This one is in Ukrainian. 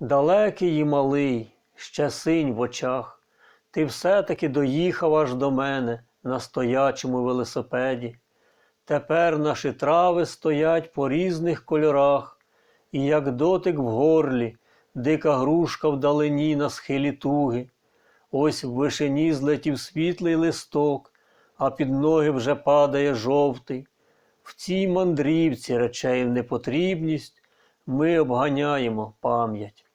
Далекий і малий, ще синь в очах, ти все-таки доїхав аж до мене на стоячому велосипеді. Тепер наші трави стоять по різних кольорах, і як дотик в горлі, дика грушка вдалині на схилі туги. Ось в вишині злетів світлий листок, а під ноги вже падає жовтий. В цій мандрівці речей в непотрібність ми обганяємо пам'ять.